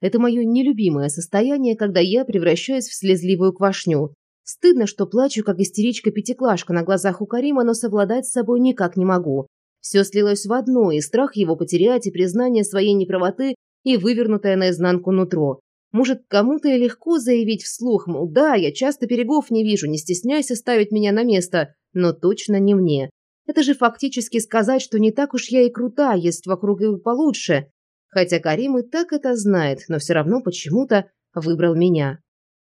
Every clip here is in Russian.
Это мое нелюбимое состояние, когда я превращаюсь в слезливую квашню. Стыдно, что плачу, как истеричка-пятиклашка на глазах у Карима, но совладать с собой никак не могу. Все слилось в одно, и страх его потерять, и признание своей неправоты, и вывернутое наизнанку нутро. Может, кому-то и легко заявить вслух, мол, да, я часто берегов не вижу, не стесняйся ставить меня на место, но точно не мне. Это же фактически сказать, что не так уж я и крута, есть вокруг и получше. Хотя Карим и так это знает, но все равно почему-то выбрал меня.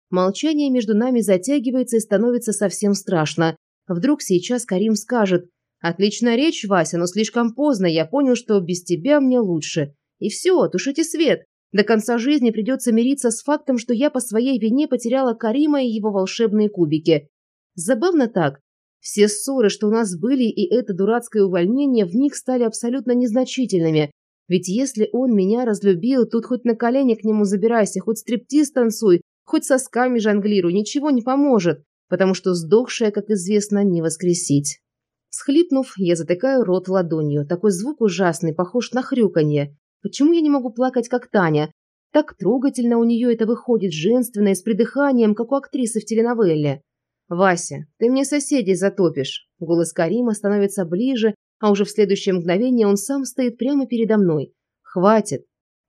Молчание между нами затягивается и становится совсем страшно. Вдруг сейчас Карим скажет «Отличная речь, Вася, но слишком поздно, я понял, что без тебя мне лучше». И все, тушите свет. До конца жизни придется мириться с фактом, что я по своей вине потеряла Карима и его волшебные кубики. Забавно так. Все ссоры, что у нас были, и это дурацкое увольнение в них стали абсолютно незначительными. Ведь если он меня разлюбил, тут хоть на колени к нему забирайся, хоть стриптиз танцуй, хоть сосками жонглируй, ничего не поможет, потому что сдохшее, как известно, не воскресить. Схлипнув, я затыкаю рот ладонью. Такой звук ужасный, похож на хрюканье. Почему я не могу плакать, как Таня? Так трогательно у нее это выходит, женственное, с придыханием, как у актрисы в теленовелле. «Вася, ты мне соседей затопишь». Голос Карима становится ближе, а уже в следующее мгновение он сам стоит прямо передо мной. «Хватит.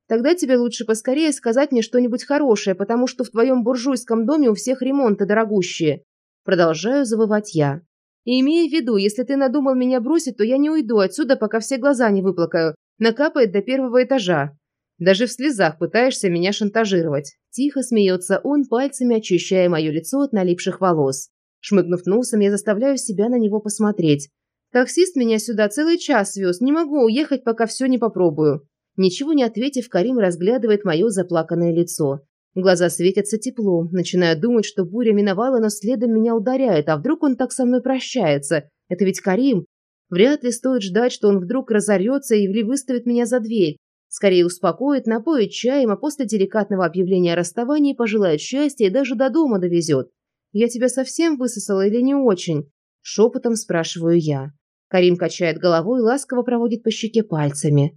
Тогда тебе лучше поскорее сказать мне что-нибудь хорошее, потому что в твоем буржуйском доме у всех ремонты дорогущие». Продолжаю завывать я. «И имея в виду, если ты надумал меня бросить, то я не уйду отсюда, пока все глаза не выплакаю накапает до первого этажа. Даже в слезах пытаешься меня шантажировать. Тихо смеется он, пальцами очищая мое лицо от налипших волос. Шмыгнув носом, я заставляю себя на него посмотреть. Таксист меня сюда целый час вез, не могу уехать, пока все не попробую. Ничего не ответив, Карим разглядывает мое заплаканное лицо. Глаза светятся теплом, начинаю думать, что буря миновала, но следом меня ударяет, а вдруг он так со мной прощается? Это ведь Карим, Вряд ли стоит ждать, что он вдруг разорется и выставит меня за дверь. Скорее успокоит, напоит чаем, а после деликатного объявления о расставании пожелает счастья и даже до дома довезет. «Я тебя совсем высосала или не очень?» Шепотом спрашиваю я. Карим качает головой и ласково проводит по щеке пальцами.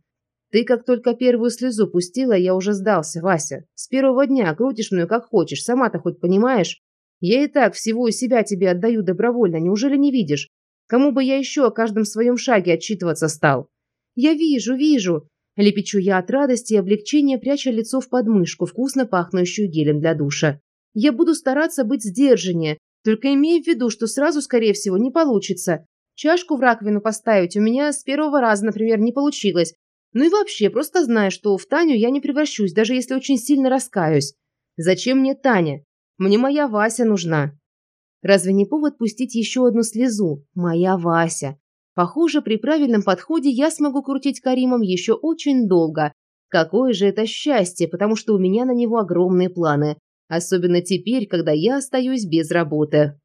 «Ты как только первую слезу пустила, я уже сдался, Вася. С первого дня крутишь мною как хочешь, сама-то хоть понимаешь? Я и так всего из себя тебе отдаю добровольно, неужели не видишь? Кому бы я еще о каждом своем шаге отчитываться стал? Я вижу, вижу. Лепечу я от радости и облегчения, пряча лицо в подмышку, вкусно пахнущую гелем для душа. Я буду стараться быть сдержаннее, только имея в виду, что сразу, скорее всего, не получится. Чашку в раковину поставить у меня с первого раза, например, не получилось. Ну и вообще, просто знаю, что в Таню я не превращусь, даже если очень сильно раскаюсь. Зачем мне Таня? Мне моя Вася нужна. Разве не повод пустить еще одну слезу? Моя Вася. Похоже, при правильном подходе я смогу крутить Каримом еще очень долго. Какое же это счастье, потому что у меня на него огромные планы. Особенно теперь, когда я остаюсь без работы.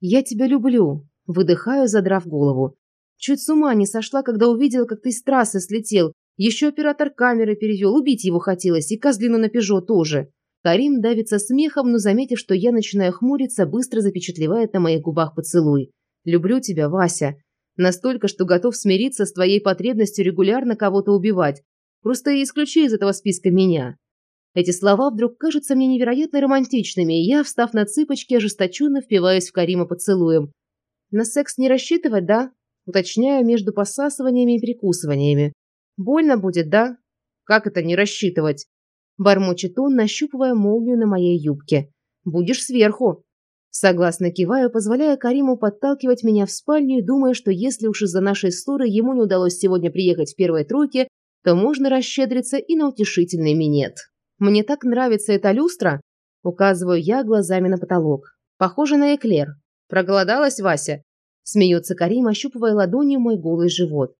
«Я тебя люблю», – выдыхаю, задрав голову. Чуть с ума не сошла, когда увидела, как ты с трассы слетел. Еще оператор камеры перевел, убить его хотелось, и козлину на Пежо тоже. Карим давится смехом, но, заметив, что я начинаю хмуриться, быстро запечатлевает на моих губах поцелуй. «Люблю тебя, Вася. Настолько, что готов смириться с твоей потребностью регулярно кого-то убивать. Просто исключи из этого списка меня». Эти слова вдруг кажутся мне невероятно романтичными, и я, встав на цыпочки, ожесточенно впиваюсь в Карима поцелуем. «На секс не рассчитывать, да?» Уточняю между посасываниями и прикусываниями. «Больно будет, да?» «Как это не рассчитывать?» Бормочет он, нащупывая молнию на моей юбке. «Будешь сверху!» Согласно киваю, позволяя Кариму подталкивать меня в спальню и думая, что если уж из-за нашей ссоры ему не удалось сегодня приехать в первой тройке, то можно расщедриться и на утешительный минет. «Мне так нравится эта люстра!» Указываю я глазами на потолок. «Похоже на эклер. Проголодалась, Вася?» Смеется Карим, ощупывая ладонью мой голый живот.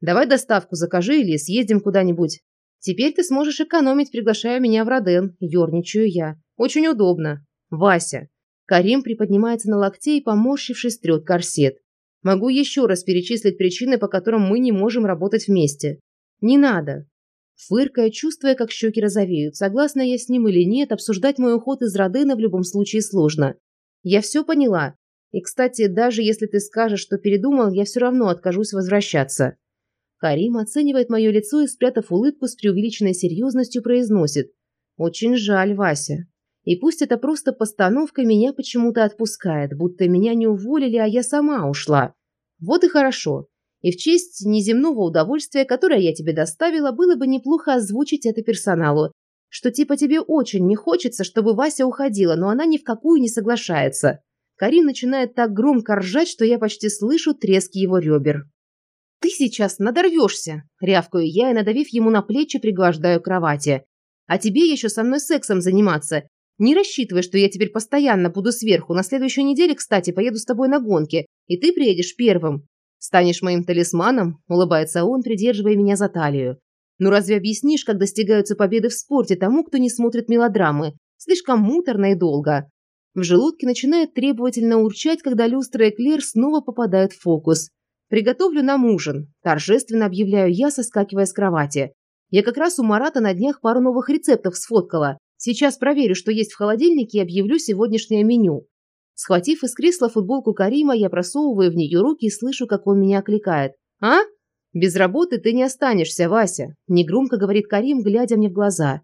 «Давай доставку закажи или съездим куда-нибудь. Теперь ты сможешь экономить, приглашая меня в Роден. Ёрничаю я. Очень удобно. Вася. Карим приподнимается на локте и, поморщившись, трет корсет. Могу еще раз перечислить причины, по которым мы не можем работать вместе. Не надо. Фыркая, чувствуя, как щеки розовеют, согласна я с ним или нет, обсуждать мой уход из Родена в любом случае сложно. Я все поняла. И, кстати, даже если ты скажешь, что передумал, я все равно откажусь возвращаться. Карим оценивает мое лицо и, спрятав улыбку с преувеличенной серьезностью, произносит. Очень жаль, Вася. И пусть это просто постановка, меня почему-то отпускает, будто меня не уволили, а я сама ушла. Вот и хорошо. И в честь неземного удовольствия, которое я тебе доставила, было бы неплохо озвучить это персоналу. Что типа тебе очень не хочется, чтобы Вася уходила, но она ни в какую не соглашается. Карим начинает так громко ржать, что я почти слышу треск его ребер. «Ты сейчас надорвешься!» – рявкаю я и, надавив ему на плечи, пригвождаю к кровати. «А тебе еще со мной сексом заниматься. Не рассчитывай, что я теперь постоянно буду сверху. На следующей неделе, кстати, поеду с тобой на гонки, и ты приедешь первым. Станешь моим талисманом?» – улыбается он, придерживая меня за талию. «Ну разве объяснишь, как достигаются победы в спорте тому, кто не смотрит мелодрамы? Слишком муторно и долго». В желудке начинает требовательно урчать, когда люстра и Клер снова попадают в фокус. «Приготовлю нам ужин», – торжественно объявляю я, соскакивая с кровати. Я как раз у Марата на днях пару новых рецептов сфоткала. Сейчас проверю, что есть в холодильнике и объявлю сегодняшнее меню. Схватив из кресла футболку Карима, я просовываю в нее руки и слышу, как он меня окликает. «А? Без работы ты не останешься, Вася», – негромко говорит Карим, глядя мне в глаза.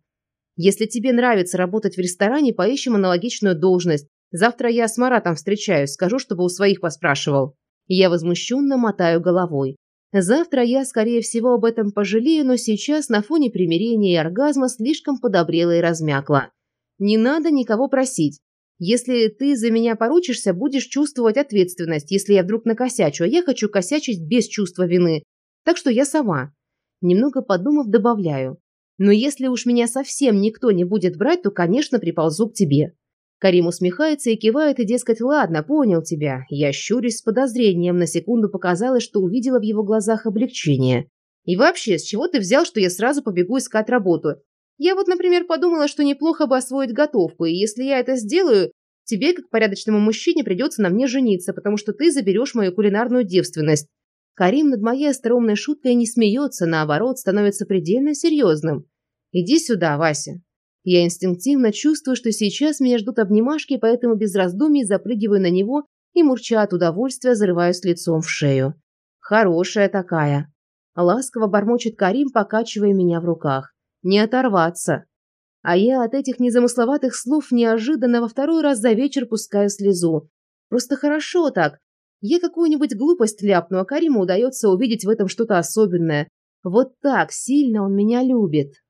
«Если тебе нравится работать в ресторане, поищем аналогичную должность. Завтра я с Маратом встречаюсь, скажу, чтобы у своих поспрашивал». Я возмущенно мотаю головой. Завтра я, скорее всего, об этом пожалею, но сейчас на фоне примирения и оргазма слишком подобрела и размякла. Не надо никого просить. Если ты за меня поручишься, будешь чувствовать ответственность, если я вдруг накосячу, а я хочу косячить без чувства вины. Так что я сама. Немного подумав, добавляю. Но если уж меня совсем никто не будет брать, то, конечно, приползу к тебе. Карим усмехается и кивает, и, дескать, ладно, понял тебя. Я щурюсь с подозрением, на секунду показалось, что увидела в его глазах облегчение. И вообще, с чего ты взял, что я сразу побегу искать работу? Я вот, например, подумала, что неплохо бы освоить готовку, и если я это сделаю, тебе, как порядочному мужчине, придется на мне жениться, потому что ты заберешь мою кулинарную девственность. Карим над моей остроумной шуткой не смеется, наоборот, становится предельно серьезным. Иди сюда, Вася. Я инстинктивно чувствую, что сейчас меня ждут обнимашки, поэтому без раздумий запрыгиваю на него и, мурча от удовольствия, зарываюсь лицом в шею. Хорошая такая. Ласково бормочет Карим, покачивая меня в руках. Не оторваться. А я от этих незамысловатых слов неожиданно во второй раз за вечер пускаю слезу. Просто хорошо так. Я какую-нибудь глупость ляпну, а Кариму удается увидеть в этом что-то особенное. Вот так сильно он меня любит.